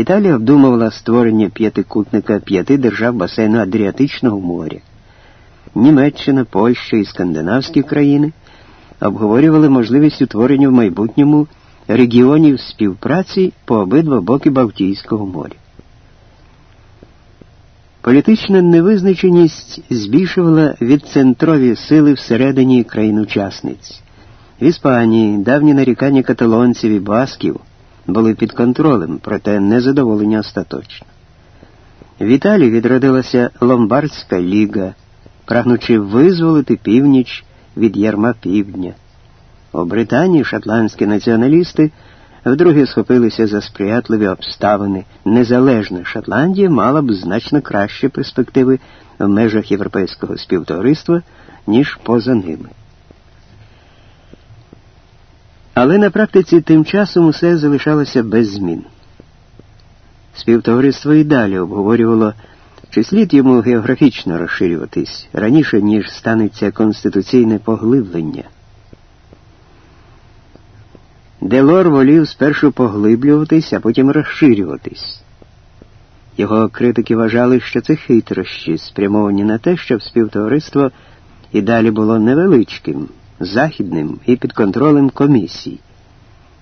Італія обдумувала створення п'ятикутника п'яти держав басейну Адріатичного моря. Німеччина, Польща і скандинавські країни обговорювали можливість утворення в майбутньому регіонів співпраці по обидва боки Балтійського моря. Політична невизначеність збільшувала відцентрові сили всередині країн-учасниць. В Іспанії давні нарікання каталонців і басків були під контролем, проте незадоволення остаточно. В Італії відродилася Ломбардська ліга, прагнучи визволити північ від ярма півдня. У Британії шотландські націоналісти вдруге схопилися за сприятливі обставини. Незалежна Шотландія мала б значно кращі перспективи в межах європейського співтовариства, ніж поза ними. Але на практиці тим часом усе залишалося без змін. Співтовариство і далі обговорювало, чи слід йому географічно розширюватись раніше, ніж станеться конституційне поглиблення. Делор волів спершу поглиблюватись, а потім розширюватись. Його критики вважали, що це хитрощі, спрямовані на те, щоб співтовариство і далі було невеличким, західним і під контролем комісій.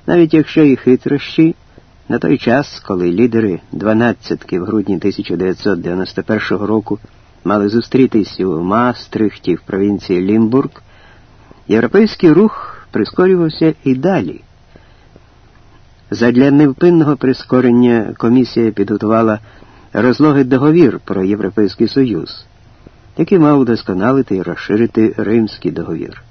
Навіть якщо і хитрощі, на той час, коли лідери дванадцятки в грудні 1991 року мали зустрітись у Мастрихті в провінції Лімбург, європейський рух прискорювався і далі. Задля невпинного прискорення комісія підготувала розлогий договір про Європейський Союз, який мав удосконалити і розширити Римський договір.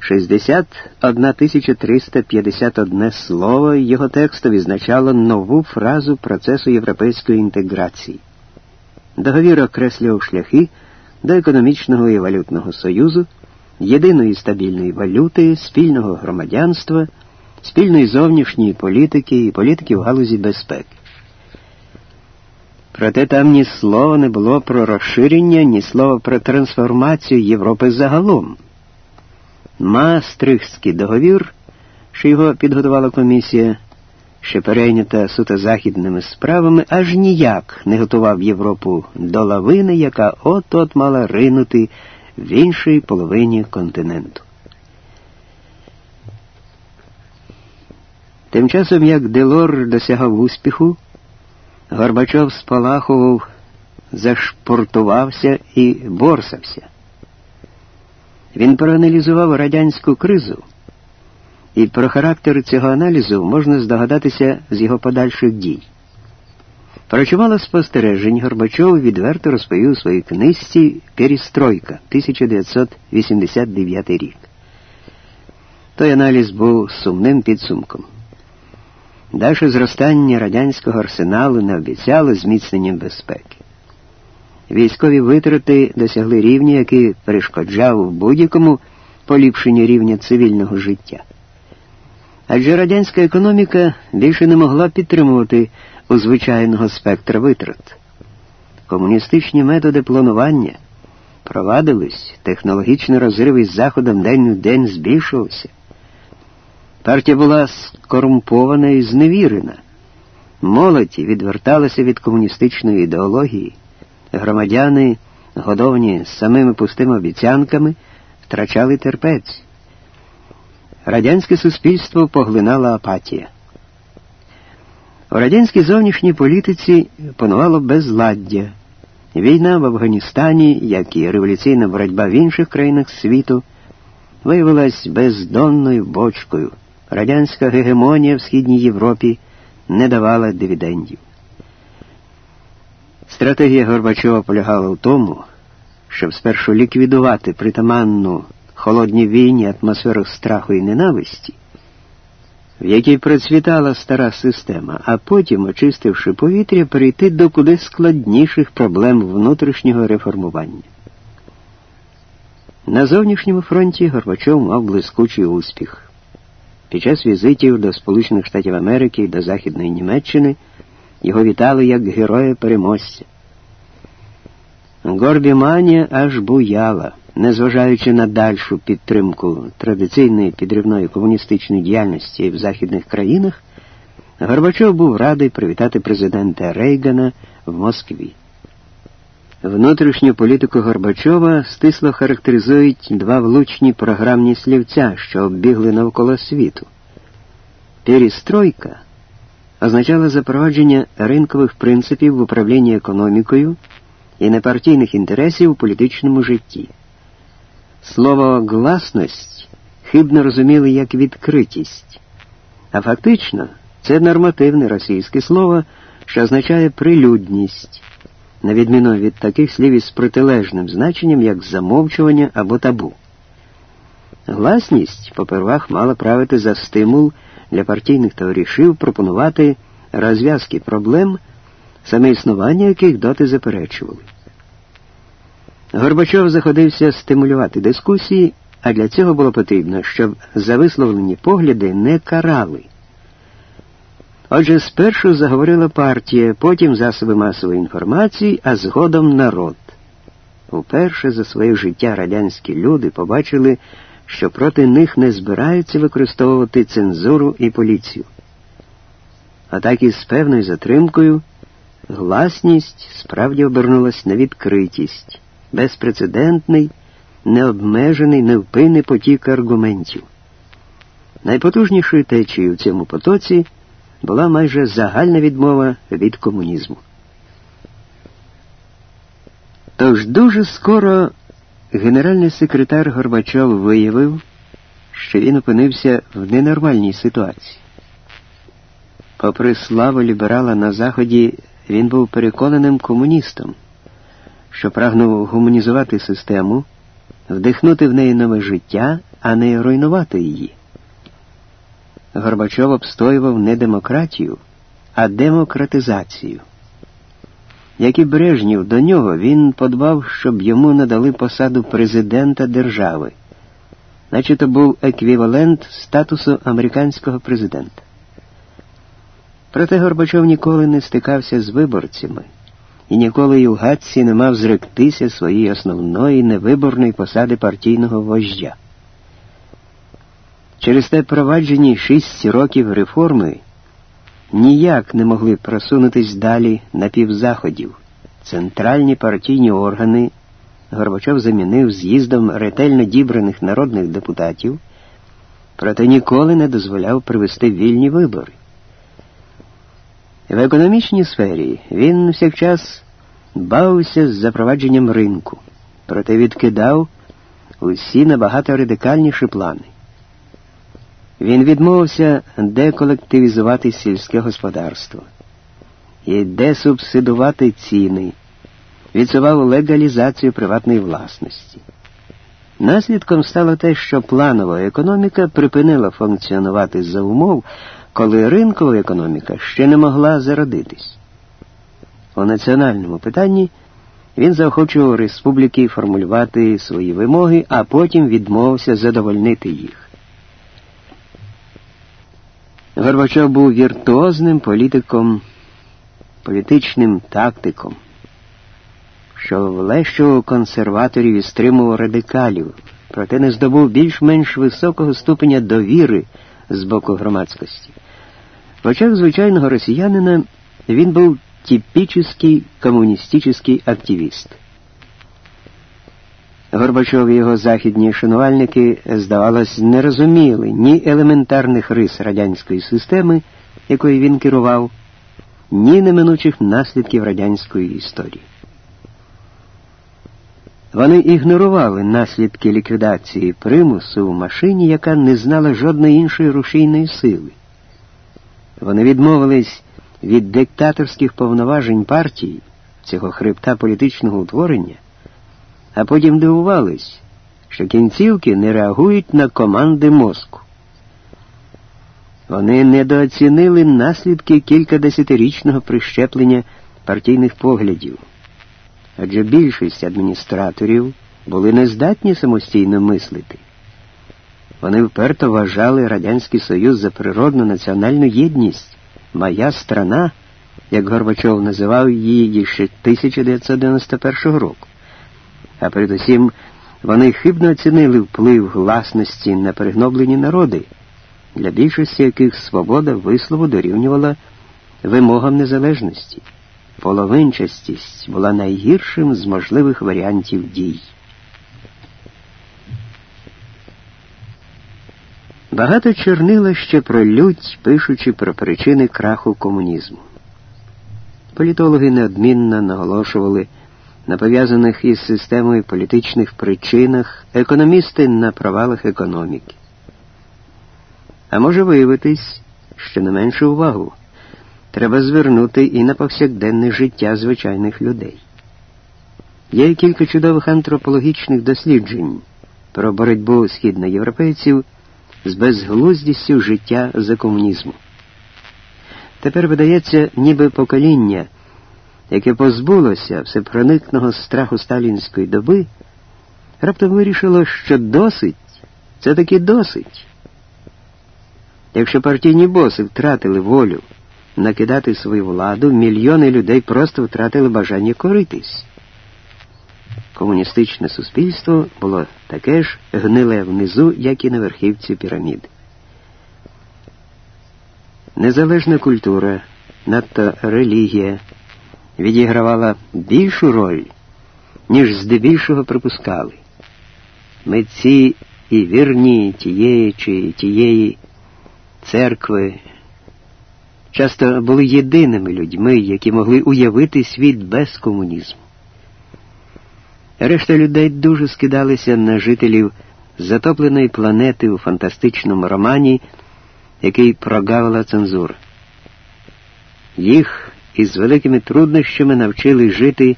61 351 слово його тексту відзначало нову фразу процесу європейської інтеграції. Договір окреслював шляхи до економічного і валютного союзу єдиної стабільної валюти, спільного громадянства, спільної зовнішньої політики і політики в галузі безпеки. Проте там ні слова не було про розширення, ні слова про трансформацію Європи загалом. Мастрихський договір, що його підготувала комісія, що перейнята суто західними справами, аж ніяк не готував Європу до лавини, яка от-от мала ринути в іншій половині континенту. Тим часом, як Делор досягав успіху, Горбачов спалахував, зашпортувався і борсався. Він проаналізував радянську кризу, і про характер цього аналізу можна здогадатися з його подальших дій. Про чимало спостережень Горбачов відверто розповів у своїй книжці Перестройка 1989 рік. Той аналіз був сумним підсумком. Далі зростання радянського арсеналу не обіцяло зміцненням безпеки. Військові витрати досягли рівня, який перешкоджав будь-якому поліпшенню рівня цивільного життя. Адже радянська економіка більше не могла підтримувати у звичайного спектра витрат. Комуністичні методи планування провадились, технологічний розрив із Заходом день в день збільшувався. Партія була скорумпована і зневірена. Молодь відверталася від комуністичної ідеології. Громадяни, годовані самими пустими обіцянками, втрачали терпець. Радянське суспільство поглинала апатія. У радянській зовнішній політиці панувало безладдя. Війна в Афганістані, як і революційна боротьба в інших країнах світу, виявилась бездонною бочкою. Радянська гегемонія в Східній Європі не давала дивідендів. Стратегія Горбачова полягала в тому, щоб спершу ліквідувати притаманну холодній війні атмосферу страху і ненависті в якій процвітала стара система, а потім, очистивши повітря, перейти до куди складніших проблем внутрішнього реформування. На зовнішньому фронті Горбачов мав блискучий успіх. Під час візитів до Сполучених Штатів Америки і до Західної Німеччини його вітали як героя переможця. Горбіманія аж буяла незважаючи на дальшу підтримку традиційної підривної комуністичної діяльності в західних країнах, Горбачов був радий привітати президента Рейгана в Москві. Внутрішню політику Горбачова стисло характеризують два влучні програмні слівця, що оббігли навколо світу. Перестройка означала запровадження ринкових принципів в управлінні економікою і непартійних інтересів у політичному житті. Слово гласність хибно розуміли як відкритість, а фактично це нормативне російське слово, що означає прилюдність, на відміну від таких слів із протилежним значенням, як замовчування або табу. Гласність, попервах, мала правити за стимул для партійних товаришів пропонувати розв'язки проблем, саме існування яких доти заперечували. Горбачов заходився стимулювати дискусії, а для цього було потрібно, щоб за висловлені погляди не карали. Отже, спершу заговорила партія, потім засоби масової інформації, а згодом народ. Уперше за своє життя радянські люди побачили, що проти них не збираються використовувати цензуру і поліцію. А так і з певною затримкою гласність справді обернулась на відкритість, безпрецедентний, необмежений, невпинний потік аргументів. Найпотужнішою течією в цьому потоці була майже загальна відмова від комунізму. Тож дуже скоро генеральний секретар Горбачов виявив, що він опинився в ненормальній ситуації. Попри славу ліберала на Заході, він був переконаним комуністом, що прагнув гуманізувати систему, вдихнути в неї нове життя, а не руйнувати її. Горбачов обстоював не демократію, а демократизацію. Як і Брежнів до нього, він подбав, щоб йому надали посаду президента держави, наче то був еквівалент статусу американського президента. Проте Горбачов ніколи не стикався з виборцями і ніколи й у гадці не мав зректися своєї основної невиборної посади партійного вождя. Через те проваджені шість років реформи ніяк не могли просунутись далі на півзаходів. Центральні партійні органи Горбачов замінив з'їздом ретельно дібраних народних депутатів, проте ніколи не дозволяв привести вільні вибори. В економічній сфері він всякчас бавився з запровадженням ринку, проте відкидав усі набагато радикальніші плани. Він відмовився деколективізувати сільське господарство і десубсидувати ціни, відсував легалізацію приватної власності. Наслідком стало те, що планова економіка припинила функціонувати за умов, коли ринкова економіка ще не могла зародитись. У національному питанні він заохочував республіки формулювати свої вимоги, а потім відмовився задовольнити їх. Горбачов був віртуозним політиком, політичним тактиком, що влещував консерваторів і стримував радикалів, проте не здобув більш-менш високого ступеня довіри з боку громадськості. В очах звичайного росіянина він був типічний комуністичний активіст. Горбачов і його західні шанувальники, здавалось, не розуміли ні елементарних рис радянської системи, якою він керував, ні неминучих наслідків радянської історії. Вони ігнорували наслідки ліквідації примусу в машині, яка не знала жодної іншої рушійної сили. Вони відмовились від диктаторських повноважень партії, цього хребта політичного утворення а потім дивувались, що кінцівки не реагують на команди мозку. Вони недооцінили наслідки кількадесятирічного прищеплення партійних поглядів, адже більшість адміністраторів були нездатні самостійно мислити. Вони вперто вважали Радянський Союз за природну національну єдність, моя страна, як Горбачов називав її ще 1991 року а передусім вони хибно оцінили вплив гласності на перегноблені народи, для більшості яких свобода вислову дорівнювала вимогам незалежності. Половинчастість була найгіршим з можливих варіантів дій. Багато чорнила ще про лють, пишучи про причини краху комунізму. Політологи неодмінно наголошували на пов'язаних із системою політичних причинах, економісти на провалах економіки. А може виявитись, що не меншу увагу треба звернути і на повсякденне життя звичайних людей. Є кілька чудових антропологічних досліджень про боротьбу східноєвропейців з безглуздістю життя за комунізму. Тепер видається, ніби покоління, яке позбулося всепроникного страху сталінської доби, раптом вирішило, що досить це таки досить. Якщо партійні боси втратили волю накидати свою владу, мільйони людей просто втратили бажання коритись. Комуністичне суспільство було таке ж гниле внизу, як і на верхівці пірамід. Незалежна культура, надто релігія відігравала більшу роль, ніж здебільшого припускали. Митці і вірні тієї чи тієї церкви часто були єдиними людьми, які могли уявити світ без комунізму. Решта людей дуже скидалися на жителів затопленої планети у фантастичному романі, який прогавила цензура. Їх із великими труднощами навчили жити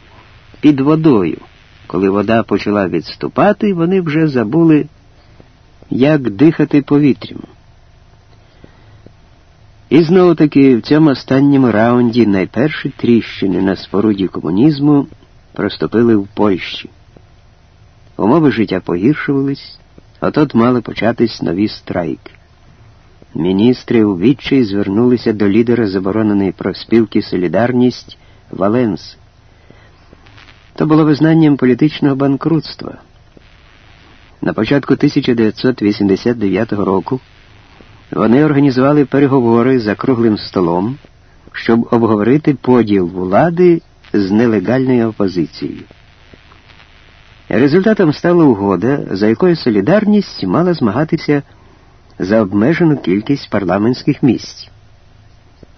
під водою. Коли вода почала відступати, вони вже забули, як дихати повітрям. І знову таки в цьому останньому раунді найперші тріщини на споруді комунізму проступили в Польщі. Умови життя погіршувались, а тут мали початись нові страйки. Міністри у відчаї звернулися до лідера забороненої профспілки Солідарність Валенс. То було визнанням політичного банкрутства. На початку 1989 року вони організували переговори за круглим столом, щоб обговорити поділ влади з нелегальною опозицією. Результатом стала угода, за якою солідарність мала змагатися за обмежену кількість парламентських місць.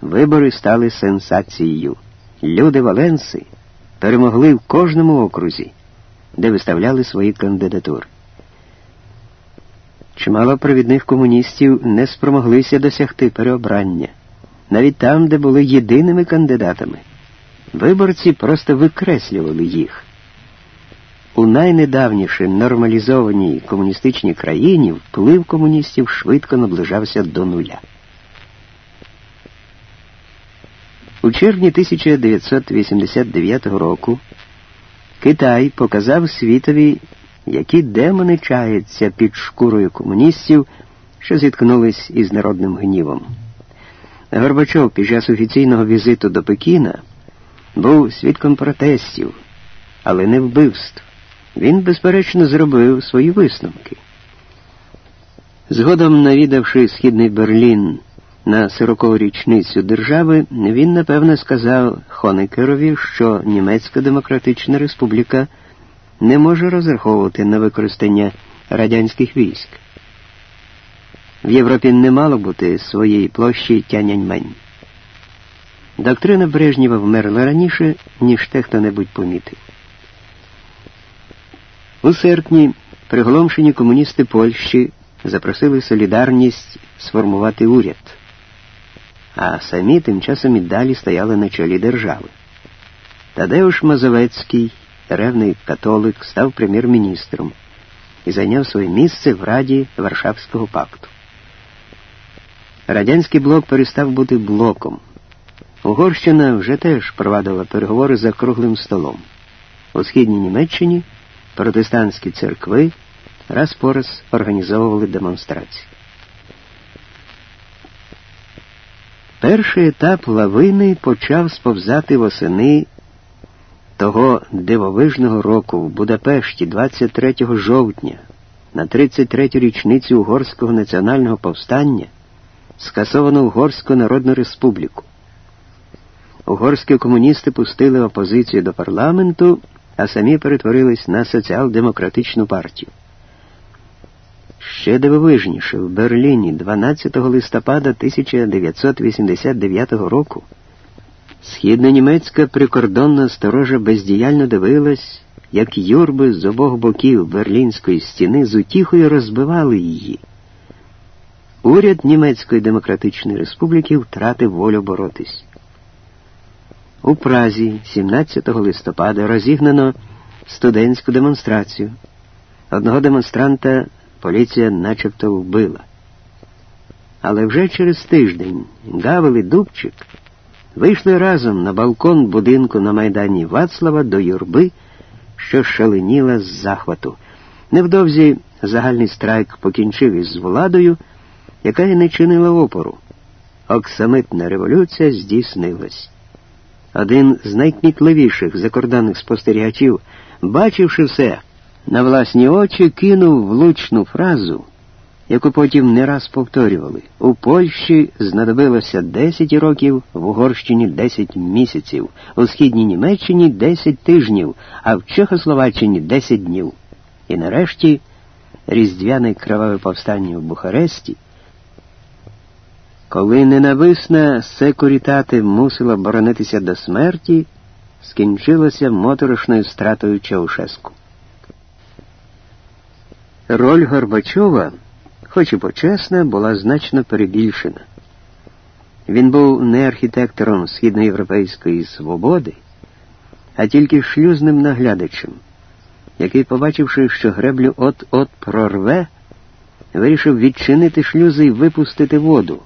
Вибори стали сенсацією. Люди Валенси перемогли в кожному окрузі, де виставляли свої кандидатури. Чимало провідних комуністів не спромоглися досягти переобрання, навіть там, де були єдиними кандидатами. Виборці просто викреслювали їх. У найнедавніше нормалізованій комуністичній країні вплив комуністів швидко наближався до нуля. У червні 1989 року Китай показав світові, які демони чаються під шкурою комуністів, що зіткнулись із народним гнівом. Горбачов під час офіційного візиту до Пекіна був свідком протестів, але не вбивств. Він, безперечно, зробив свої висновки. Згодом, навідавши Східний Берлін на сорокову річницю держави, він напевне сказав Хонекерові, що Німецька Демократична Республіка не може розраховувати на використання радянських військ. В Європі не мало бути своєї площі Тяньаньмень. Доктрина Брежнєва вмерла раніше, ніж те хто-небудь помітив. У серпні приголомшені комуністи Польщі запросили солідарність сформувати уряд, а самі тим часом і далі стояли на чолі держави. Тадеуш Мазовецький, ревний католик, став прем'єр-міністром і зайняв своє місце в Раді Варшавського пакту. Радянський блок перестав бути блоком. Угорщина вже теж провадила переговори за круглим столом. У східній Німеччині протестантські церкви раз по раз організовували демонстрації. Перший етап лавини почав сповзати восени того дивовижного року в Будапешті 23 жовтня на 33-ю річницю угорського національного повстання скасовано Угорську Народну Республіку. Угорські комуністи пустили опозицію до парламенту, а самі перетворились на соціал-демократичну партію. Ще дивовижніше в Берліні 12 листопада 1989 року східно-німецька прикордонна сторожа бездіяльно дивилась, як юрби з обох боків Берлінської стіни з утіхою розбивали її. Уряд Німецької Демократичної Республіки втратив волю боротись. У Празі 17 листопада розігнано студентську демонстрацію. Одного демонстранта поліція начебто вбила. Але вже через тиждень Гавел і Дубчик вийшли разом на балкон будинку на Майдані Вацлава до юрби, що шаленіла з захвату. Невдовзі загальний страйк покінчив із владою, яка й не чинила опору. Оксамитна революція здійснилась. Один з найкмітливіших закордонних спостерігачів, бачивши все, на власні очі кинув влучну фразу, яку потім не раз повторювали. У Польщі знадобилося 10 років, в Угорщині 10 місяців, у східній Німеччині 10 тижнів, а в Чехословаччині 10 днів. І нарешті різдвяне кроваве повстання в Бухаресті. Коли ненависна секурітати мусила боронитися до смерті, скінчилося моторошною стратою Чаушеску. Роль Горбачова, хоч і почесна, була значно перебільшена. Він був не архітектором східноєвропейської свободи, а тільки шлюзним наглядачем, який, побачивши, що греблю от-от прорве, вирішив відчинити шлюзи і випустити воду.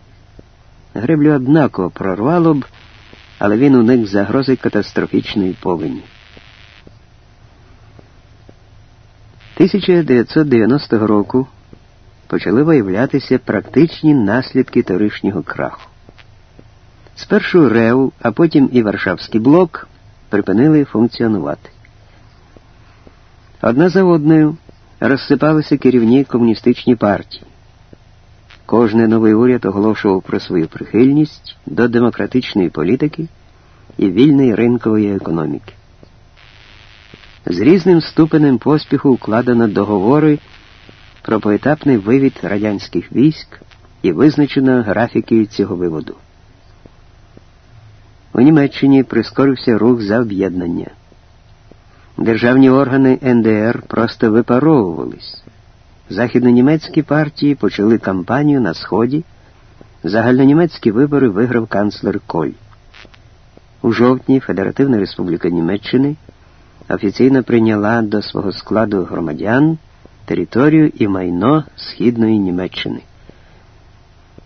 Греблю однаково прорвало б, але він уник загрози катастрофічної повені. 1990 року почали виявлятися практичні наслідки торишнього краху. Спершу РЕУ, а потім і Варшавський блок припинили функціонувати. Одна за одною розсипалися керівні комуністичні партії. Кожний новий уряд оголошував про свою прихильність до демократичної політики і вільної ринкової економіки. З різним ступенем поспіху укладено договори про поетапний вивід радянських військ і визначено графіки цього виводу. У Німеччині прискорився рух за об'єднання. Державні органи НДР просто випаровувались. Західнонімецькі партії почали кампанію на Сході. Загальнонімецькі вибори виграв канцлер Коль. У жовтні Федеративна Республіка Німеччини офіційно прийняла до свого складу громадян територію і майно Східної Німеччини.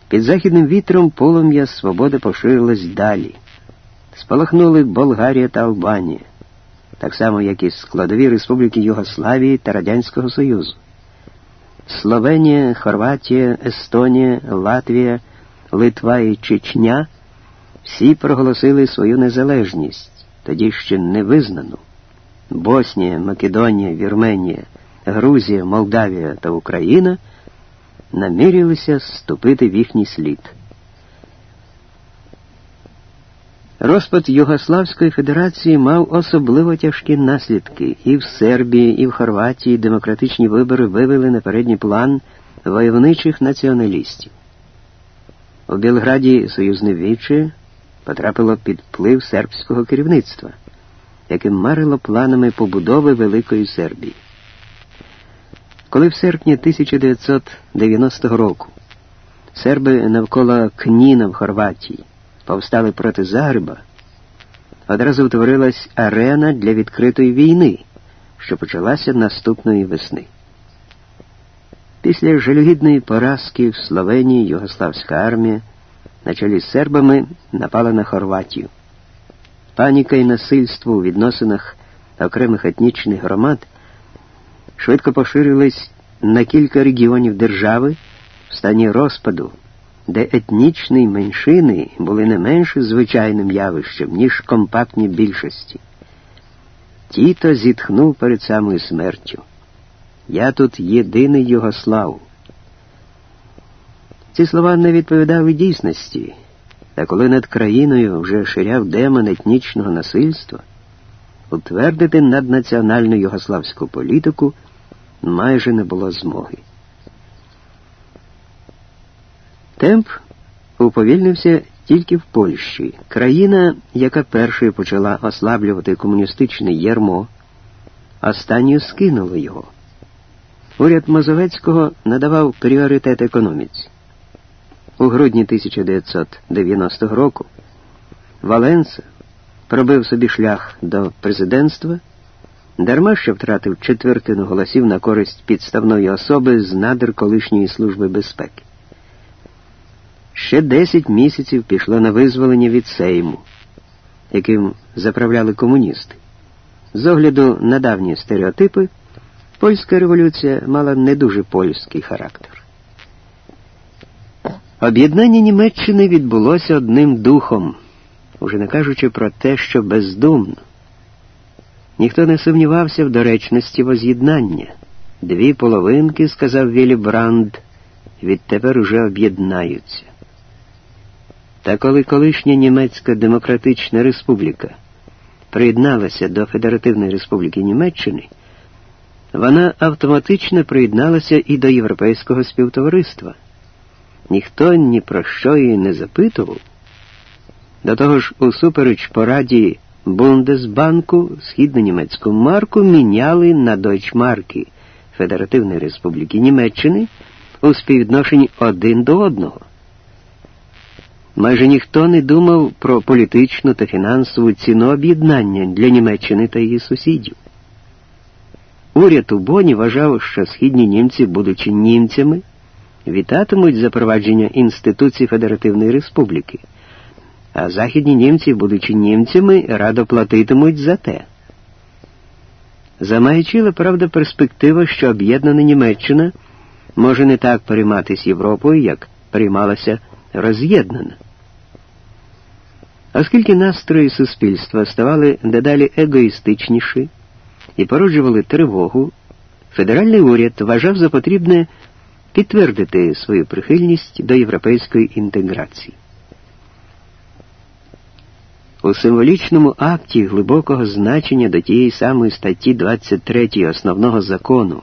Під західним вітром полум'я свободи поширилось далі. Спалахнули Болгарія та Албанія, так само, як і складові республіки Югославії та Радянського Союзу. Словенія, Хорватія, Естонія, Латвія, Литва і Чечня всі проголосили свою незалежність, тоді ще не визнану. Боснія, Македонія, Вірменія, Грузія, Молдавія та Україна намірилися вступити в їхній слід. Розпад Югославської Федерації мав особливо тяжкі наслідки. І в Сербії, і в Хорватії демократичні вибори вивели на передній план войовничих націоналістів. У Білграді союзне віче потрапило під вплив сербського керівництва, яким марило планами побудови Великої Сербії. Коли в серпні 1990 року серби навколо Кніна в Хорватії повстали проти Загреба, одразу утворилась арена для відкритої війни, що почалася наступної весни. Після жалюгідної поразки в Словенії Югославська армія на чолі з сербами напала на Хорватію. Паніка і насильство у відносинах окремих етнічних громад швидко поширились на кілька регіонів держави в стані розпаду де етнічні меншини були не менш звичайним явищем, ніж компактні більшості. Тіто зітхнув перед самою смертю. Я тут єдиний Югослав. Ці слова не відповідали дійсності, та коли над країною вже ширяв демон етнічного насильства, утвердити наднаціональну югославську політику майже не було змоги. Темп уповільнився тільки в Польщі, країна, яка першою почала ослаблювати комуністичне ярмо, останньою скинула його. Уряд Мазовецького надавав пріоритет економіці. У грудні 1990 року Валенса пробив собі шлях до президентства, дарма що втратив четвертину голосів на користь підставної особи з надр колишньої служби безпеки. Ще 10 місяців пішло на визволення від Сейму, яким заправляли комуністи. З огляду на давні стереотипи, польська революція мала не дуже польський характер. Об'єднання Німеччини відбулося одним духом, уже не кажучи про те, що бездумно. Ніхто не сумнівався в доречності воз'єднання. Дві половинки, сказав Вілі Бранд, відтепер уже об'єднаються. Та коли колишня Німецька Демократична Республіка приєдналася до Федеративної Республіки Німеччини, вона автоматично приєдналася і до Європейського співтовариства. Ніхто ні про що її не запитував. До того ж, усупереч пораді Бундесбанку східно-німецьку марку міняли на дойчмарки Федеративної Республіки Німеччини у співвідношенні один до одного. Майже ніхто не думав про політичну та фінансову ціну об'єднання для Німеччини та її сусідів. Уряд у Боні вважав, що східні німці, будучи німцями, вітатимуть запровадження інституцій Федеративної Республіки, а західні німці, будучи німцями, радо платитимуть за те. Замаячила, правда, перспектива, що об'єднана Німеччина може не так перейматися Європою, як приймалася роз'єднана. Оскільки настрої суспільства ставали дедалі егоїстичніші і породжували тривогу, федеральний уряд вважав за потрібне підтвердити свою прихильність до європейської інтеграції. У символічному акті глибокого значення до тієї самої статті 23 основного закону,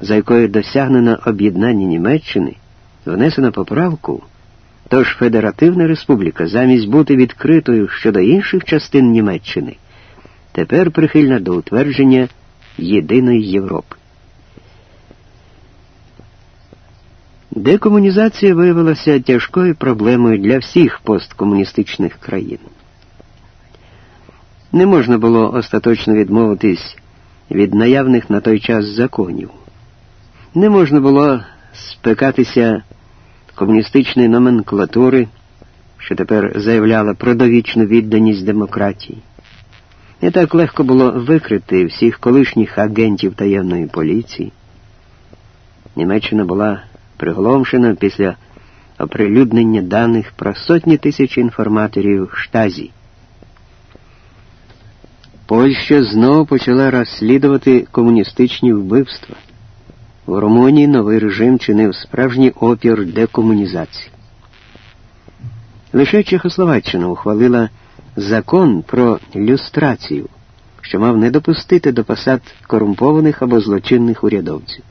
за якою досягнено об'єднання Німеччини, внесено поправку. Тож Федеративна Республіка, замість бути відкритою щодо інших частин Німеччини, тепер прихильна до утвердження єдиної Європи. Декомунізація виявилася тяжкою проблемою для всіх посткомуністичних країн. Не можна було остаточно відмовитись від наявних на той час законів. Не можна було спекатися комуністичної номенклатури, що тепер заявляла про довічну відданість демократії. Не так легко було викрити всіх колишніх агентів таємної поліції. Німеччина була приголомшена після оприлюднення даних про сотні тисяч інформаторів штазі. Польща знову почала розслідувати комуністичні вбивства. В Румунії новий режим чинив справжній опір декомунізації. Лише Чехословаччина ухвалила закон про люстрацію, що мав не допустити до посад корумпованих або злочинних урядовців.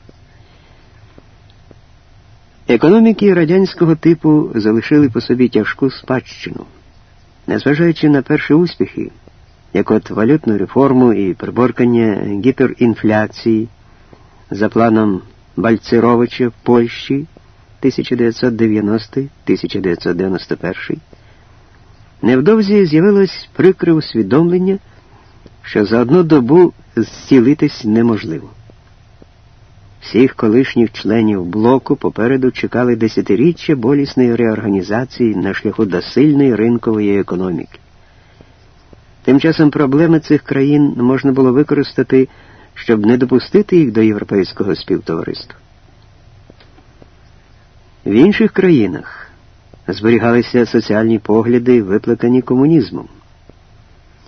Економіки радянського типу залишили по собі тяжку спадщину, незважаючи на перші успіхи, як от валютну реформу і приборкання гіперінфляції за планом Бальцеровича в Польщі 1990-1991, невдовзі з'явилось прикре усвідомлення, що за одну добу зцілитись неможливо. Всіх колишніх членів блоку попереду чекали десятиріччя болісної реорганізації на шляху до сильної ринкової економіки. Тим часом проблеми цих країн можна було використати щоб не допустити їх до європейського співтовариства. В інших країнах зберігалися соціальні погляди, викликані комунізмом,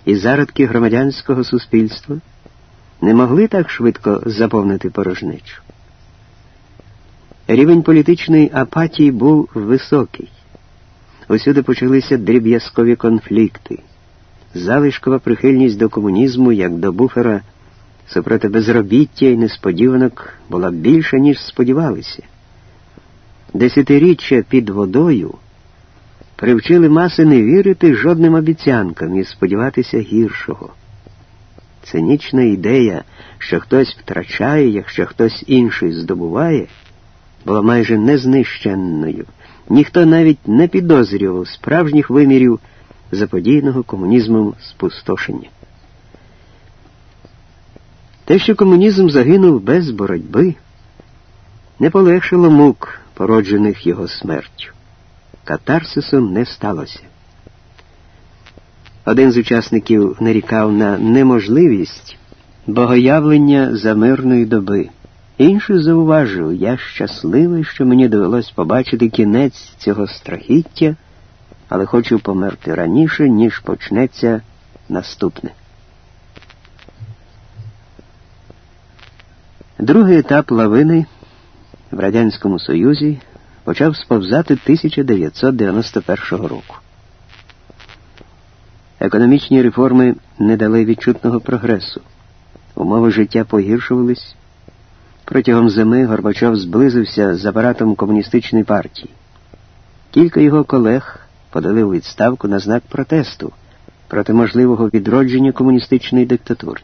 і зародки громадянського суспільства не могли так швидко заповнити порожнечу. Рівень політичної апатії був високий. Усюди почалися дріб'язкові конфлікти. Залишкова прихильність до комунізму, як до буфера, супроти безробіття і несподіванок була більша, ніж сподівалися. Десятиріччя під водою привчили маси не вірити жодним обіцянкам і сподіватися гіршого. Цинічна ідея, що хтось втрачає, якщо хтось інший здобуває, була майже незнищенною. Ніхто навіть не підозрював справжніх вимірів заподійного комунізмом спустошення. Те, що комунізм загинув без боротьби, не полегшило мук, породжених його смертю. Катарсисом не сталося. Один з учасників нарікав на неможливість богоявлення за мирної доби. Інший зауважив, я щасливий, що мені довелось побачити кінець цього страхіття, але хочу померти раніше, ніж почнеться наступне. Другий етап лавини в Радянському Союзі почав сповзати 1991 року. Економічні реформи не дали відчутного прогресу. Умови життя погіршувались. Протягом зими Горбачов зблизився з апаратом комуністичної партії. Кілька його колег подали у відставку на знак протесту проти можливого відродження комуністичної диктатури.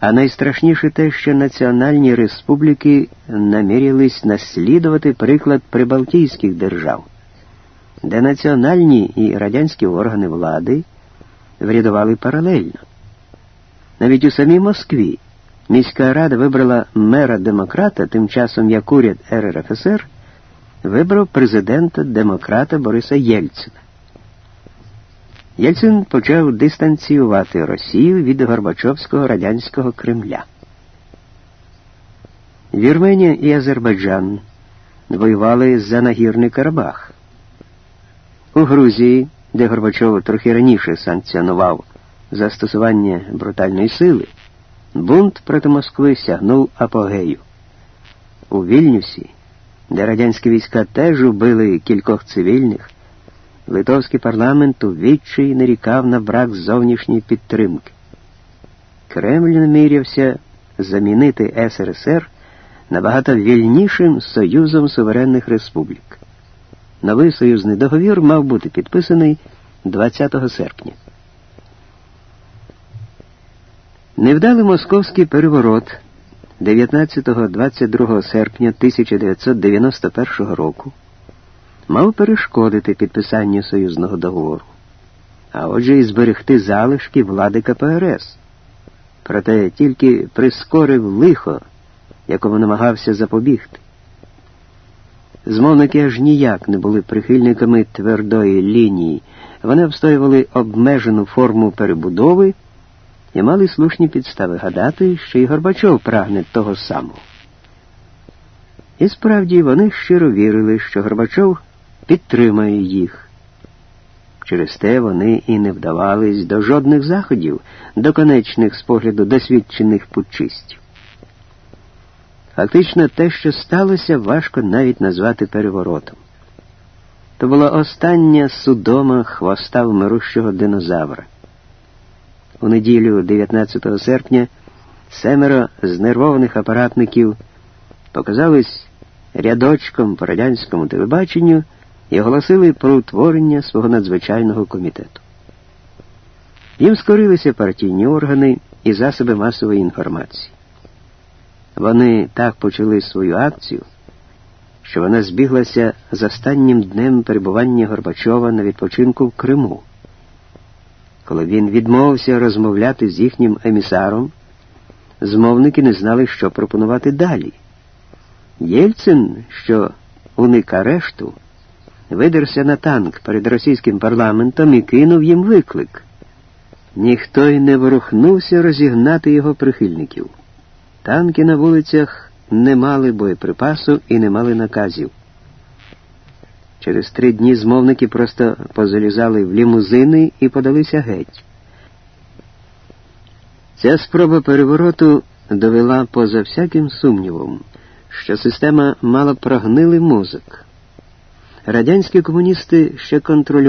А найстрашніше те, що національні республіки намірились наслідувати приклад прибалтійських держав, де національні і радянські органи влади врядували паралельно. Навіть у самій Москві міська рада вибрала мера демократа, тим часом як уряд РРФСР вибрав президента демократа Бориса Єльцина. Єльцин почав дистанціювати Росію від Горбачовського радянського Кремля. Вірменія і Азербайджан воювали за нагірний Карабах. У Грузії, де Горбачов трохи раніше санкціонував застосування брутальної сили, бунт проти Москви сягнув апогею. У Вільнюсі, де радянські війська теж убили кількох цивільних. Литовський парламент у відчаї нарікав на брак зовнішньої підтримки. Кремль намірявся замінити СРСР набагато вільнішим Союзом суверенних республік. Новий союзний договір мав бути підписаний 20 серпня. Невдалий московський переворот 19-22 серпня 1991 року мав перешкодити підписанню союзного договору, а отже і зберегти залишки влади КПРС. Проте тільки прискорив лихо, якому намагався запобігти. Змовники аж ніяк не були прихильниками твердої лінії, вони обстоювали обмежену форму перебудови і мали слушні підстави гадати, що і Горбачов прагне того самого. І справді вони щиро вірили, що Горбачов підтримає їх. Через те вони і не вдавались до жодних заходів, до конечних з погляду досвідчених путчистів. Фактично те, що сталося, важко навіть назвати переворотом. То була остання судома хвоста вмирущого динозавра. У неділю 19 серпня семеро знервованих апаратників показались рядочком по радянському телебаченню і оголосили про утворення свого надзвичайного комітету. Їм скорилися партійні органи і засоби масової інформації. Вони так почали свою акцію, що вона збіглася з останнім днем перебування Горбачова на відпочинку в Криму. Коли він відмовився розмовляти з їхнім емісаром, змовники не знали, що пропонувати далі. Єльцин, що уник арешту, видерся на танк перед російським парламентом і кинув їм виклик. Ніхто й не ворухнувся розігнати його прихильників. Танки на вулицях не мали боєприпасу і не мали наказів. Через три дні змовники просто позалізали в лімузини і подалися геть. Ця спроба перевороту довела поза всяким сумнівом, що система мала прогнилий мозок. Радянські комуністи ще контролювали.